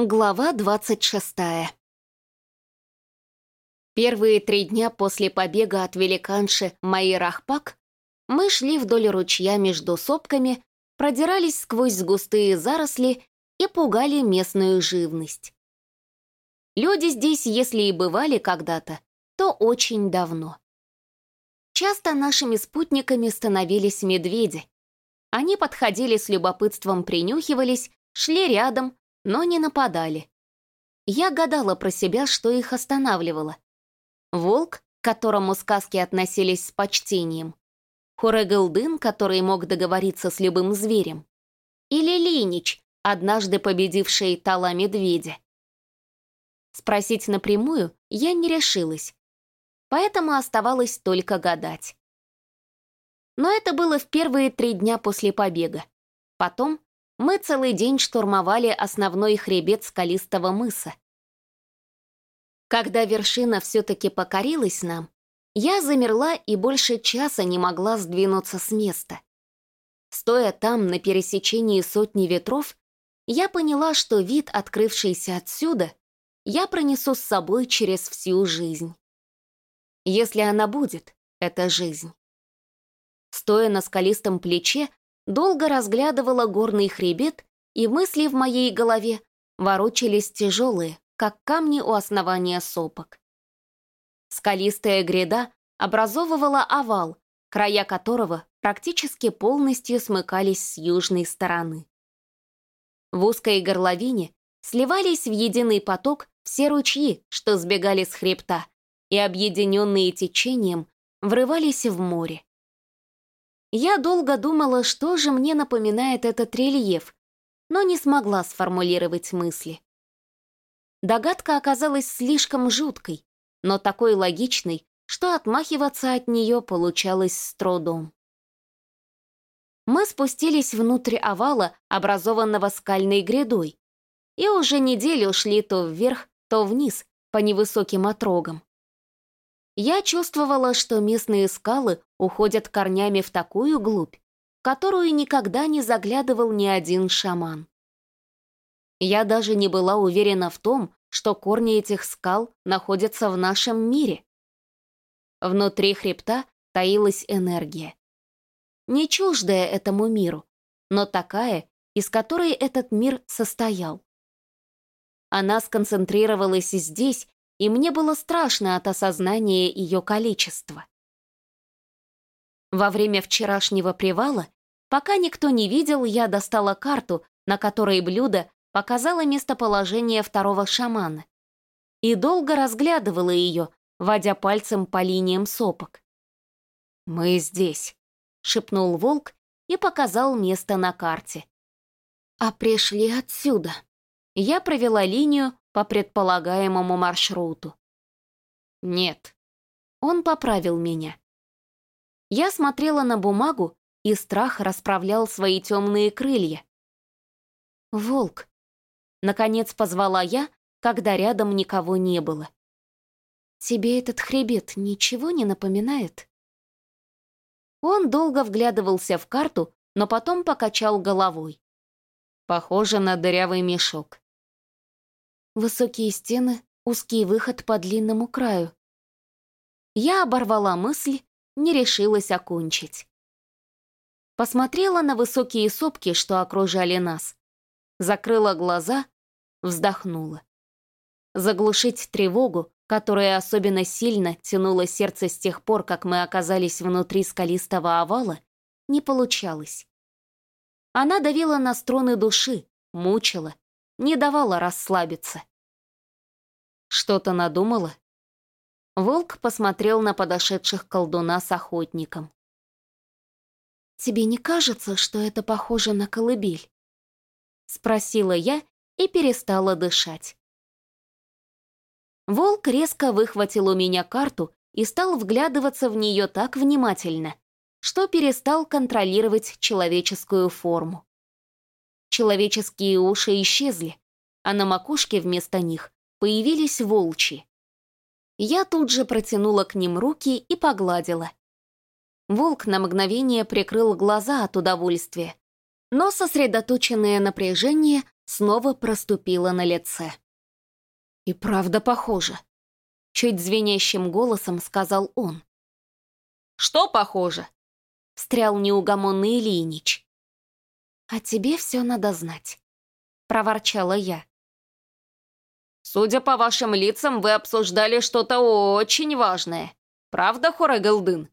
Глава 26 Первые три дня после побега от великанши Майрахпак мы шли вдоль ручья между сопками, продирались сквозь густые заросли и пугали местную живность. Люди здесь, если и бывали когда-то, то очень давно. Часто нашими спутниками становились медведи. Они подходили с любопытством, принюхивались, шли рядом, но не нападали. Я гадала про себя, что их останавливало. Волк, к которому сказки относились с почтением. Хурегалдын, который мог договориться с любым зверем. Или Линич, однажды победивший Тала Медведя. Спросить напрямую я не решилась, поэтому оставалось только гадать. Но это было в первые три дня после побега. Потом мы целый день штурмовали основной хребет скалистого мыса. Когда вершина все-таки покорилась нам, я замерла и больше часа не могла сдвинуться с места. Стоя там, на пересечении сотни ветров, я поняла, что вид, открывшийся отсюда, я пронесу с собой через всю жизнь. Если она будет, это жизнь. Стоя на скалистом плече, долго разглядывала горный хребет, и мысли в моей голове ворочались тяжелые, как камни у основания сопок. Скалистая гряда образовывала овал, края которого практически полностью смыкались с южной стороны. В узкой горловине сливались в единый поток все ручьи, что сбегали с хребта, и, объединенные течением, врывались в море. Я долго думала, что же мне напоминает этот рельеф, но не смогла сформулировать мысли. Догадка оказалась слишком жуткой, но такой логичной, что отмахиваться от нее получалось с трудом. Мы спустились внутрь овала, образованного скальной грядой, и уже неделю шли то вверх, то вниз, по невысоким отрогам. Я чувствовала, что местные скалы уходят корнями в такую глубь, которую никогда не заглядывал ни один шаман. Я даже не была уверена в том, что корни этих скал находятся в нашем мире. Внутри хребта таилась энергия. Не чуждая этому миру, но такая, из которой этот мир состоял. Она сконцентрировалась здесь и мне было страшно от осознания ее количества. Во время вчерашнего привала, пока никто не видел, я достала карту, на которой блюдо показало местоположение второго шамана, и долго разглядывала ее, водя пальцем по линиям сопок. «Мы здесь», — шепнул волк и показал место на карте. «А пришли отсюда». Я провела линию, по предполагаемому маршруту. Нет, он поправил меня. Я смотрела на бумагу, и страх расправлял свои темные крылья. «Волк!» — наконец позвала я, когда рядом никого не было. «Тебе этот хребет ничего не напоминает?» Он долго вглядывался в карту, но потом покачал головой. Похоже на дырявый мешок. Высокие стены, узкий выход по длинному краю. Я оборвала мысль, не решилась окончить. Посмотрела на высокие сопки, что окружали нас. Закрыла глаза, вздохнула. Заглушить тревогу, которая особенно сильно тянула сердце с тех пор, как мы оказались внутри скалистого овала, не получалось. Она давила на струны души, мучила, не давала расслабиться. Что-то надумала? Волк посмотрел на подошедших колдуна с охотником. «Тебе не кажется, что это похоже на колыбель?» Спросила я и перестала дышать. Волк резко выхватил у меня карту и стал вглядываться в нее так внимательно, что перестал контролировать человеческую форму. Человеческие уши исчезли, а на макушке вместо них появились волчьи. Я тут же протянула к ним руки и погладила. Волк на мгновение прикрыл глаза от удовольствия, но сосредоточенное напряжение снова проступила на лице. «И правда похоже», — чуть звенящим голосом сказал он. «Что похоже?» — встрял неугомонный Ильинич. «А тебе все надо знать», — проворчала я. «Судя по вашим лицам, вы обсуждали что-то очень важное. Правда, Хорегалдын?»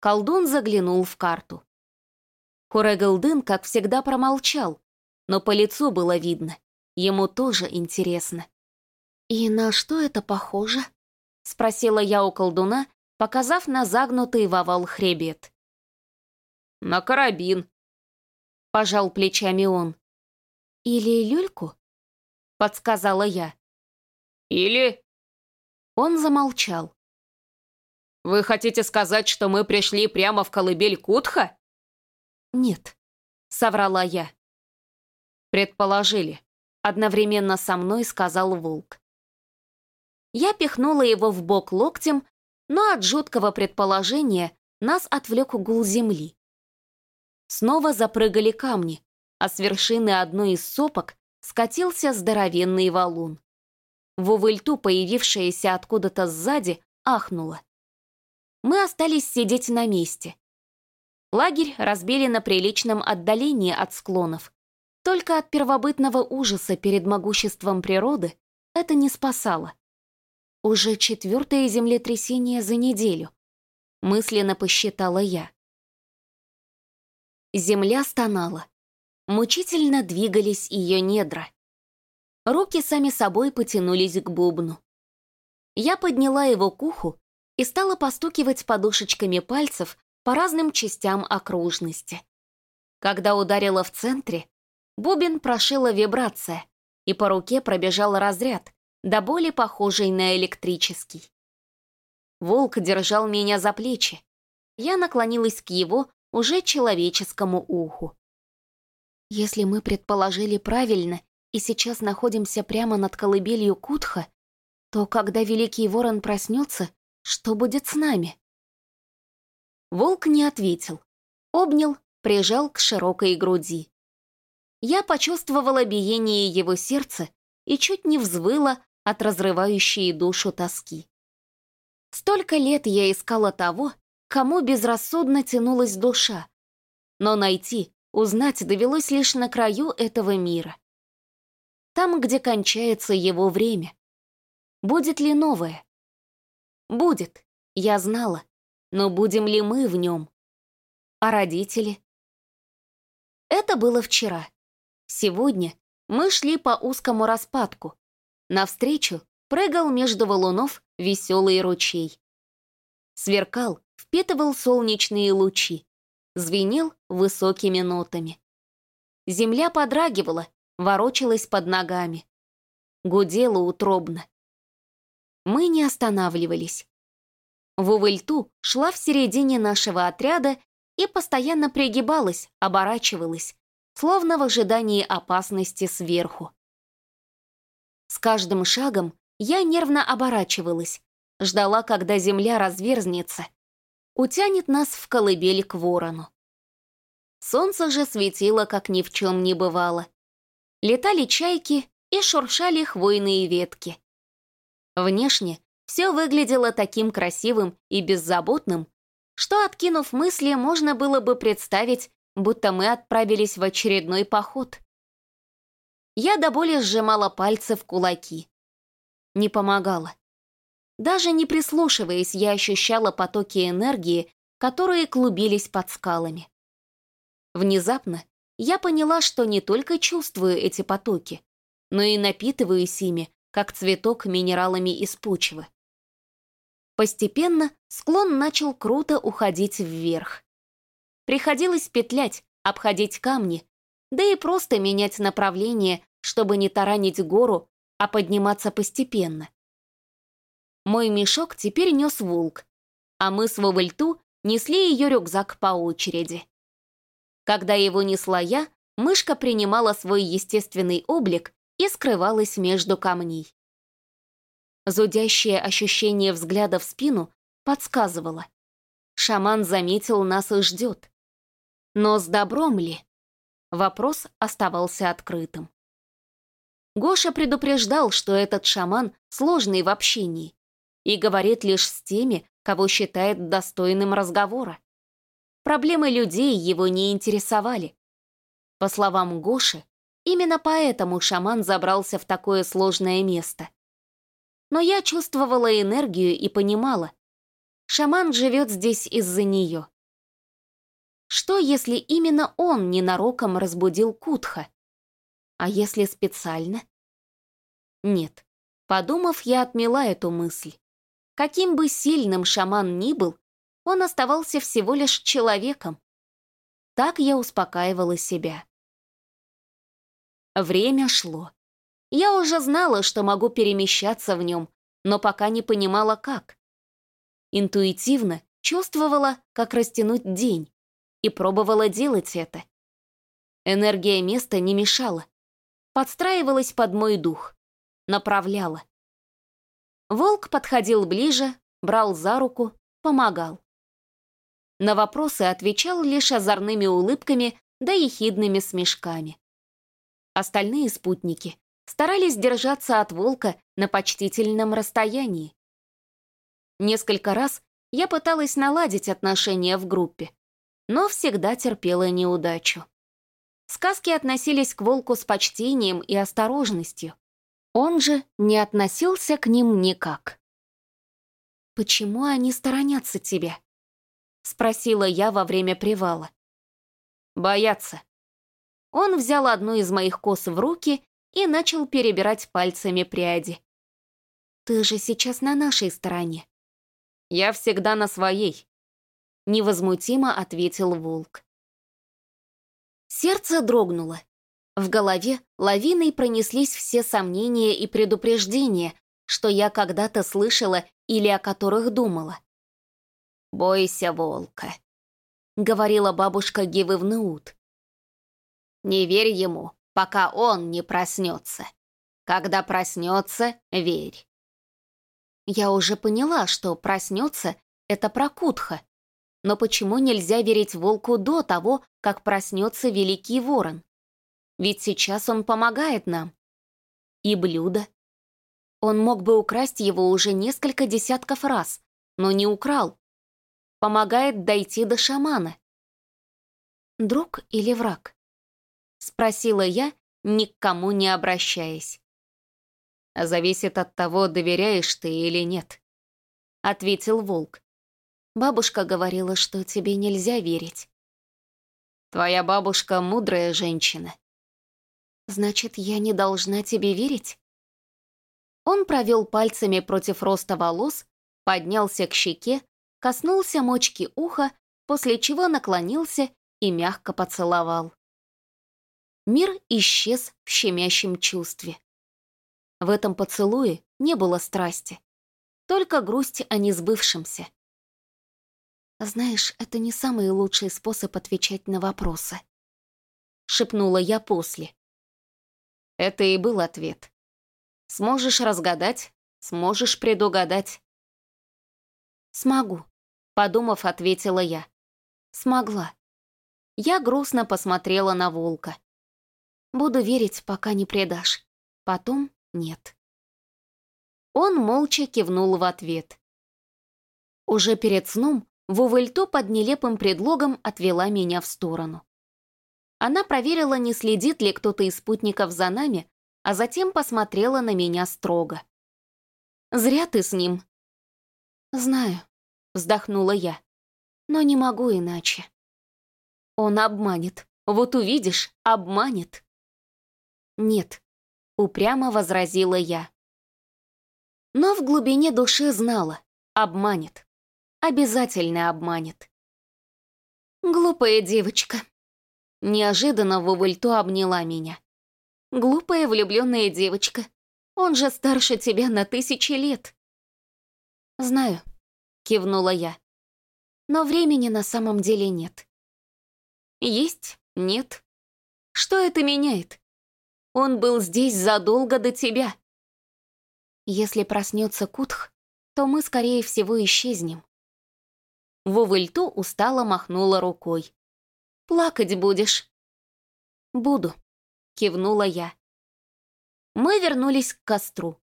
Колдун заглянул в карту. Хорегалдын, как всегда, промолчал, но по лицу было видно. Ему тоже интересно. «И на что это похоже?» — спросила я у колдуна, показав на загнутый в овал хребет. «На карабин», — пожал плечами он. «Или люльку?» — подсказала я. «Или...» Он замолчал. «Вы хотите сказать, что мы пришли прямо в колыбель Кутха?» «Нет», — соврала я. «Предположили», — одновременно со мной сказал волк. Я пихнула его в бок локтем, но от жуткого предположения нас отвлек гул земли. Снова запрыгали камни, а с вершины одной из сопок скатился здоровенный валун. В увыльту, появившаяся откуда-то сзади, ахнула. Мы остались сидеть на месте. Лагерь разбили на приличном отдалении от склонов. Только от первобытного ужаса перед могуществом природы это не спасало. Уже четвертое землетрясение за неделю. Мысленно посчитала я. Земля стонала. Мучительно двигались ее недра. Руки сами собой потянулись к бубну. Я подняла его к уху и стала постукивать подушечками пальцев по разным частям окружности. Когда ударила в центре, бубен прошила вибрация, и по руке пробежал разряд, до боли похожий на электрический. Волк держал меня за плечи. Я наклонилась к его уже человеческому уху. Если мы предположили правильно и сейчас находимся прямо над колыбелью Кутха, то когда Великий Ворон проснется, что будет с нами? Волк не ответил. Обнял, прижал к широкой груди. Я почувствовала биение его сердца и чуть не взвыла от разрывающей душу тоски. Столько лет я искала того, кому безрассудно тянулась душа, но найти, узнать довелось лишь на краю этого мира. Там, где кончается его время. Будет ли новое? Будет, я знала, но будем ли мы в нем? А родители? Это было вчера. Сегодня мы шли по узкому распадку, Навстречу прыгал между валунов веселый ручей. Сверкал, впитывал солнечные лучи, звенел высокими нотами. Земля подрагивала, ворочалась под ногами. Гудела утробно. Мы не останавливались. Вувыльту шла в середине нашего отряда и постоянно пригибалась, оборачивалась, словно в ожидании опасности сверху. С каждым шагом я нервно оборачивалась, ждала, когда земля разверзнется, утянет нас в колыбель к ворону. Солнце же светило, как ни в чем не бывало. Летали чайки и шуршали хвойные ветки. Внешне все выглядело таким красивым и беззаботным, что, откинув мысли, можно было бы представить, будто мы отправились в очередной поход. Я до боли сжимала пальцы в кулаки. Не помогало. Даже не прислушиваясь, я ощущала потоки энергии, которые клубились под скалами. Внезапно я поняла, что не только чувствую эти потоки, но и напитываюсь ими, как цветок минералами из почвы. Постепенно склон начал круто уходить вверх. Приходилось петлять, обходить камни, да и просто менять направление, чтобы не таранить гору, а подниматься постепенно. Мой мешок теперь нес волк, а мы с Вовальту несли ее рюкзак по очереди. Когда его несла я, мышка принимала свой естественный облик и скрывалась между камней. Зудящее ощущение взгляда в спину подсказывало. Шаман заметил нас и ждет. Но с добром ли? Вопрос оставался открытым. Гоша предупреждал, что этот шаман сложный в общении и говорит лишь с теми, кого считает достойным разговора. Проблемы людей его не интересовали. По словам Гоши, именно поэтому шаман забрался в такое сложное место. Но я чувствовала энергию и понимала, шаман живет здесь из-за нее. Что, если именно он ненароком разбудил Кутха? А если специально? Нет. Подумав, я отмела эту мысль. Каким бы сильным шаман ни был, он оставался всего лишь человеком. Так я успокаивала себя. Время шло. Я уже знала, что могу перемещаться в нем, но пока не понимала, как. Интуитивно чувствовала, как растянуть день, и пробовала делать это. Энергия места не мешала подстраивалась под мой дух, направляла. Волк подходил ближе, брал за руку, помогал. На вопросы отвечал лишь озорными улыбками да ехидными смешками. Остальные спутники старались держаться от волка на почтительном расстоянии. Несколько раз я пыталась наладить отношения в группе, но всегда терпела неудачу. Сказки относились к волку с почтением и осторожностью. Он же не относился к ним никак. «Почему они сторонятся тебя?» — спросила я во время привала. «Боятся». Он взял одну из моих кос в руки и начал перебирать пальцами пряди. «Ты же сейчас на нашей стороне». «Я всегда на своей», — невозмутимо ответил волк. Сердце дрогнуло. В голове лавиной пронеслись все сомнения и предупреждения, что я когда-то слышала или о которых думала. «Бойся волка», — говорила бабушка Гивы Внуут. «Не верь ему, пока он не проснется. Когда проснется, верь». Я уже поняла, что проснется — это про Кутха, но почему нельзя верить волку до того, как проснется великий ворон? Ведь сейчас он помогает нам. И блюдо. Он мог бы украсть его уже несколько десятков раз, но не украл. Помогает дойти до шамана. «Друг или враг?» — спросила я, ни к кому не обращаясь. «Зависит от того, доверяешь ты или нет», — ответил волк. Бабушка говорила, что тебе нельзя верить. Твоя бабушка мудрая женщина. Значит, я не должна тебе верить? Он провел пальцами против роста волос, поднялся к щеке, коснулся мочки уха, после чего наклонился и мягко поцеловал. Мир исчез в щемящем чувстве. В этом поцелуе не было страсти, только грусть о несбывшемся. «Знаешь, это не самый лучший способ отвечать на вопросы», — шепнула я после. Это и был ответ. Сможешь разгадать, сможешь предугадать. «Смогу», — подумав, ответила я. «Смогла». Я грустно посмотрела на волка. «Буду верить, пока не предашь. Потом нет». Он молча кивнул в ответ. Уже перед сном Вувельто под нелепым предлогом отвела меня в сторону. Она проверила, не следит ли кто-то из спутников за нами, а затем посмотрела на меня строго. «Зря ты с ним». «Знаю», — вздохнула я, — «но не могу иначе». «Он обманет. Вот увидишь, обманет». «Нет», — упрямо возразила я. Но в глубине души знала, обманет обязательно обманет. Глупая девочка. Неожиданно Вувальто обняла меня. Глупая влюбленная девочка. Он же старше тебя на тысячи лет. Знаю, кивнула я. Но времени на самом деле нет. Есть, нет. Что это меняет? Он был здесь задолго до тебя. Если проснется Кутх, то мы, скорее всего, исчезнем. Вовыльту устало махнула рукой. «Плакать будешь?» «Буду», — кивнула я. Мы вернулись к костру.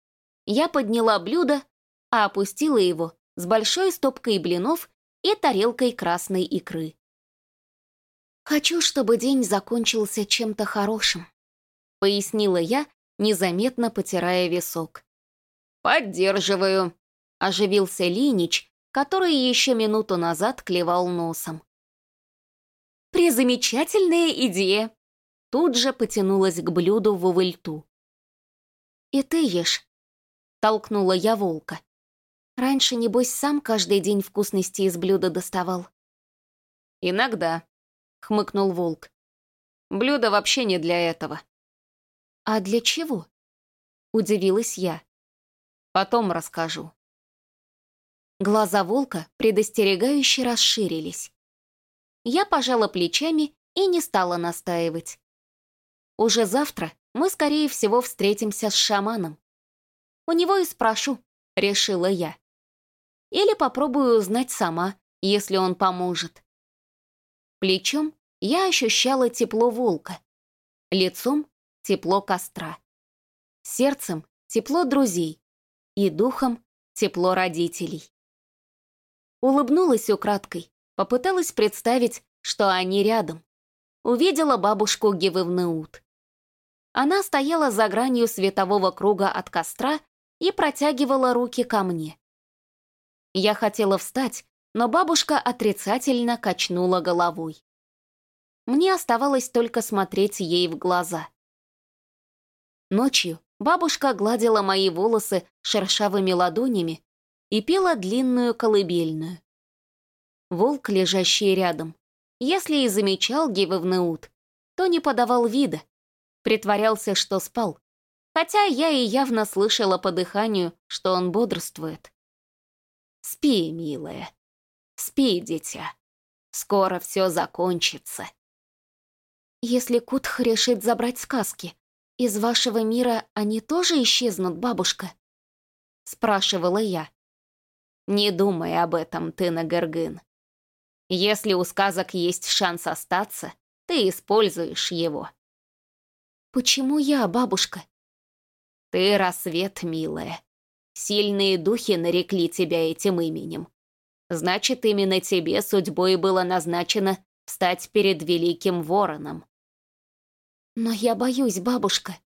Я подняла блюдо, а опустила его с большой стопкой блинов и тарелкой красной икры. «Хочу, чтобы день закончился чем-то хорошим», — пояснила я, незаметно потирая висок. «Поддерживаю», — оживился Линич, который еще минуту назад клевал носом. «Презамечательная идея!» Тут же потянулась к блюду в увыльту. «И ты ешь», — толкнула я волка. «Раньше, небось, сам каждый день вкусности из блюда доставал». «Иногда», — хмыкнул волк. «Блюдо вообще не для этого». «А для чего?» — удивилась я. «Потом расскажу». Глаза волка предостерегающе расширились. Я пожала плечами и не стала настаивать. Уже завтра мы, скорее всего, встретимся с шаманом. У него и спрошу, решила я. Или попробую узнать сама, если он поможет. Плечом я ощущала тепло волка, лицом — тепло костра, сердцем — тепло друзей и духом — тепло родителей. Улыбнулась украдкой, попыталась представить, что они рядом. Увидела бабушку Гивывнеут. Она стояла за гранью светового круга от костра и протягивала руки ко мне. Я хотела встать, но бабушка отрицательно качнула головой. Мне оставалось только смотреть ей в глаза. Ночью бабушка гладила мои волосы шершавыми ладонями и пела длинную колыбельную. Волк, лежащий рядом, если и замечал Гивевнеут, то не подавал вида, Притворялся, что спал. Хотя я и явно слышала по дыханию, что он бодрствует. «Спи, милая. Спи, дитя. Скоро все закончится». «Если Кутх решит забрать сказки, из вашего мира они тоже исчезнут, бабушка?» Спрашивала я. «Не думай об этом, ты на Гергын. Если у сказок есть шанс остаться, ты используешь его. «Почему я, бабушка?» «Ты рассвет, милая. Сильные духи нарекли тебя этим именем. Значит, именно тебе судьбой было назначено встать перед великим вороном». «Но я боюсь, бабушка».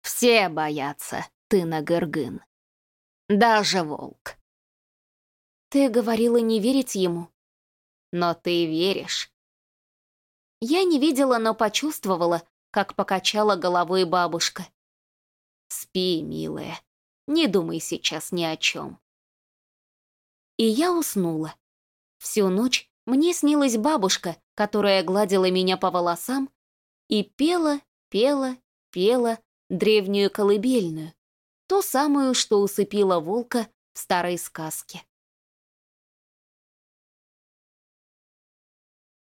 «Все боятся, ты на Гыргын. Даже волк». «Ты говорила не верить ему?» «Но ты веришь». Я не видела, но почувствовала, как покачала головой бабушка. «Спи, милая, не думай сейчас ни о чем». И я уснула. Всю ночь мне снилась бабушка, которая гладила меня по волосам и пела, пела, пела древнюю колыбельную, ту самую, что усыпила волка в старой сказке.